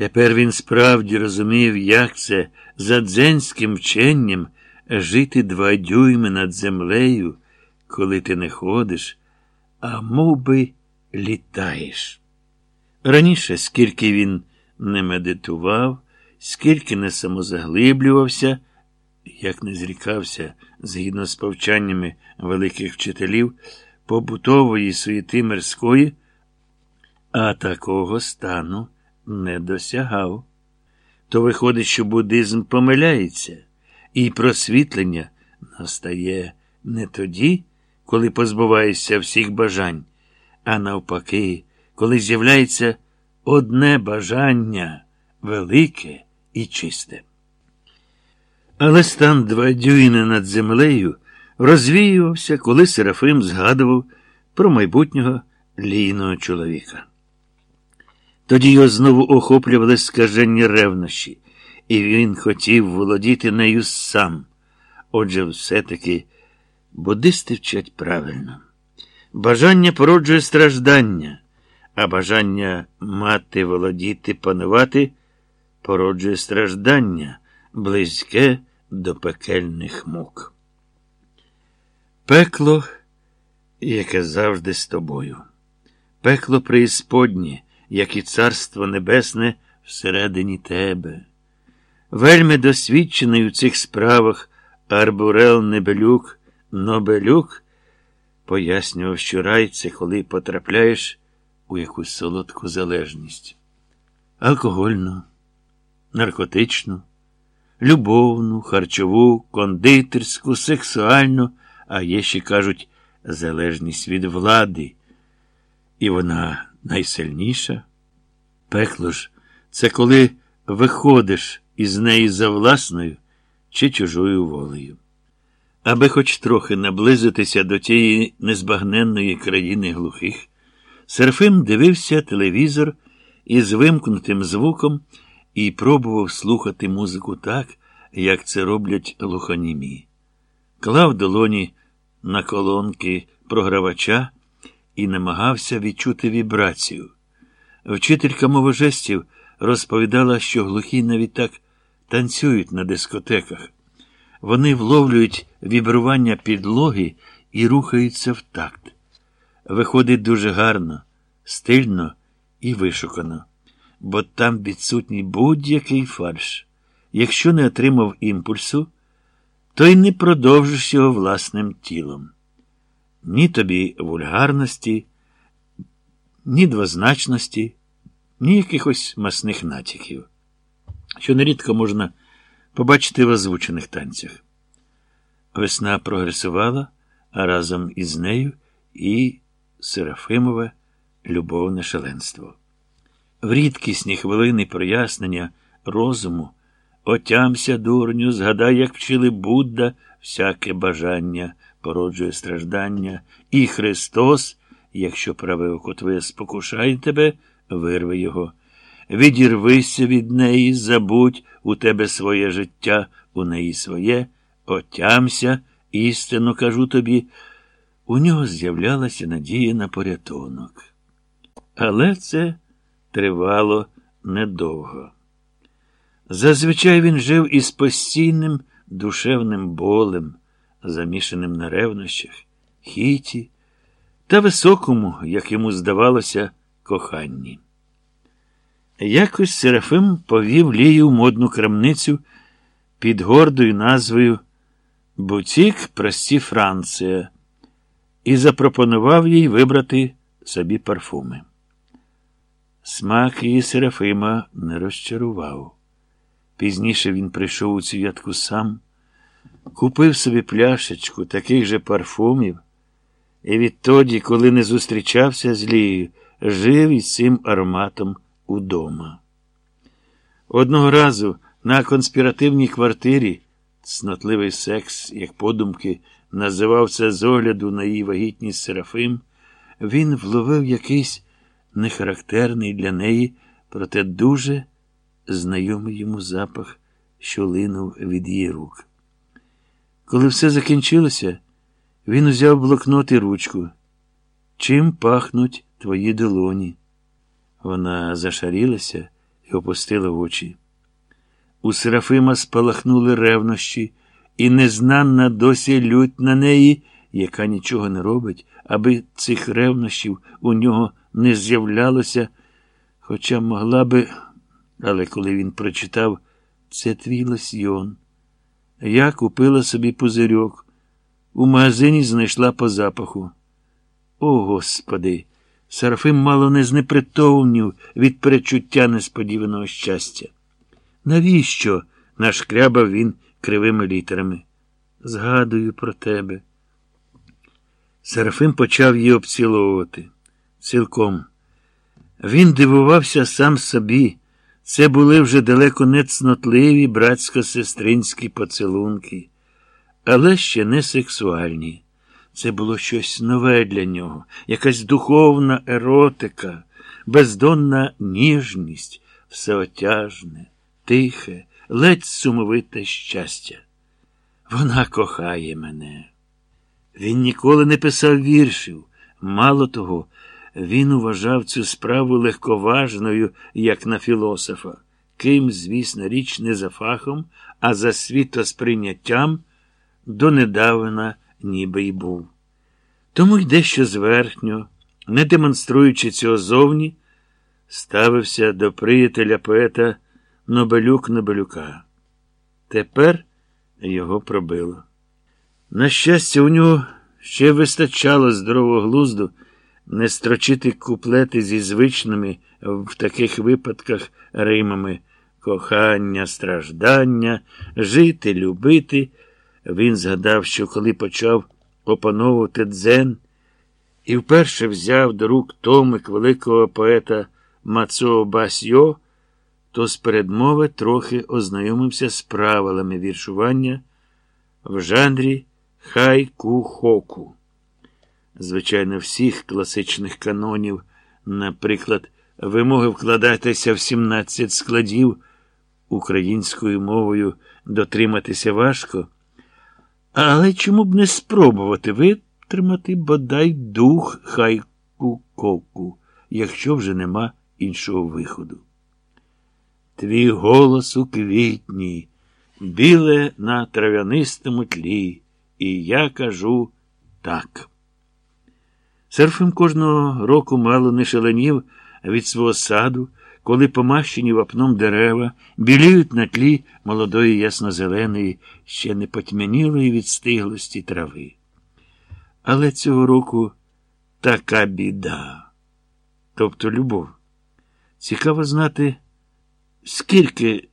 Тепер він справді розумів, як це за дзенським вченням жити два дюйми над землею, коли ти не ходиш, а мов би літаєш. Раніше, скільки він не медитував, скільки не самозаглиблювався, як не зрікався, згідно з повчаннями великих вчителів, побутової суєти мирської, а такого стану не досягав. То виходить, що буддизм помиляється, і просвітлення настає не тоді, коли позбуваєшся всіх бажань, а навпаки, коли з'являється одне бажання велике і чисте. Але стан два дюйни над землею розвіювався, коли Серафим згадував про майбутнього лійного чоловіка. Тоді його знову охоплювали скажені ревнощі, і він хотів володіти нею сам. Отже, все-таки буддисти вчать правильно. Бажання породжує страждання, а бажання мати, володіти, панувати породжує страждання, близьке до пекельних мук. Пекло, яке завжди з тобою. Пекло преісподнє, як і царство небесне всередині тебе. Вельми досвідчений у цих справах Арбурел Небелюк Нобелюк пояснював, що рай це коли потрапляєш у якусь солодку залежність. Алкогольну, наркотичну, любовну, харчову, кондитерську, сексуальну, а є ще кажуть, залежність від влади. І вона найсильніша. Пекло ж це коли виходиш із неї за власною чи чужою волею. Аби хоч трохи наблизитися до тієї незбагненної країни глухих, Серфим дивився телевізор із вимкнутим звуком і пробував слухати музику так, як це роблять глухонімі. Клав долоні на колонки програвача і намагався відчути вібрацію. Вчителька мови жестів розповідала, що глухі навіть так танцюють на дискотеках. Вони вловлюють вібрування підлоги і рухаються в такт. Виходить дуже гарно, стильно і вишукано, бо там відсутній будь-який фальш. Якщо не отримав імпульсу, то й не продовжиш його власним тілом. Ні тобі вульгарності, ні двозначності, ні якихось масних натяків, що нерідко можна побачити в озвучених танцях. Весна прогресувала, а разом із нею і Серафимове любовне шаленство. В рідкісні хвилини прояснення розуму отямся, дурню, згадай, як вчили Будда, всяке бажання породжує страждання, і Христос, якщо праве око твоє спокушає тебе, вирви його. Відірвися від неї, забудь у тебе своє життя, у неї своє, отямся, істину кажу тобі. У нього з'являлася надія на порятунок. Але це тривало недовго. Зазвичай він жив із постійним душевним болем, замішаним на ревнощах, хіті та високому, як йому здавалося, коханні. Якось Серафим повів Лію в модну крамницю під гордою назвою Бутік Прості Франція і запропонував їй вибрати собі парфуми. Смак її Серафима не розчарував. Пізніше він прийшов у цю ятку сам, купив собі пляшечку таких же парфумів, і відтоді, коли не зустрічався з Лією, жив із цим ароматом удома. Одного разу на конспіративній квартирі цнотливий секс, як подумки, називав це з огляду на її вагітність Серафим, він вловив якийсь нехарактерний для неї, проте дуже знайомий йому запах, що линув від її рук. Коли все закінчилося, він узяв блокнот і ручку. Чим пахнуть твої долоні? Вона зашарілася, і опустила очі. У Серафима спалахнули ревнощі, і незнанна досі лють на неї, яка нічого не робить, аби цих ревнощів у нього не з'являлося, хоча могла би, але коли він прочитав, це твій лосьйон. Я купила собі пузирьок. У магазині знайшла по запаху. О, Господи! Серафим мало не знепритовнів від перечуття несподіваного щастя. Навіщо? нашкрябав він кривими літерами. Згадую про тебе. Серафим почав її обціловувати. Цілком. Він дивувався сам собі. Це були вже далеко не цнотливі братсько-сестринські поцілунки, але ще не сексуальні. Це було щось нове для нього, якась духовна еротика, бездонна ніжність, всеотяжне, тихе, ледь сумовите щастя. Вона кохає мене. Він ніколи не писав віршів. Мало того, він уважав цю справу легковажною, як на філософа, ким, звісно, річ не за фахом, а за світосприйняттям донедавна ніби й був. Тому й дещо зверхньо, не демонструючи цього зовні, ставився до приятеля поета Нобелюк Нобелюка. Тепер його пробило. На щастя, у нього ще вистачало здорового глузду не строчити куплети зі звичними в таких випадках римами кохання, страждання, жити, любити. Він згадав, що коли почав опановувати дзен і вперше взяв до рук томик великого поета Мацо Басьо, то з передмови трохи ознайомився з правилами віршування в жанрі хайку-хоку. Звичайно, всіх класичних канонів, наприклад, вимоги вкладатися в 17 складів українською мовою дотриматися важко. Але чому б не спробувати витримати бодай дух хайку-коку, якщо вже нема іншого виходу? Твій голос у квітні, біле на трав'янистому тлі, і я кажу так. Серфим кожного року мало не шаленів від свого саду, коли помащені вапном дерева біліють на тлі молодої яснозеленої, ще не потьмянілої від стиглості трави. Але цього року така біда, тобто любов. Цікаво знати, скільки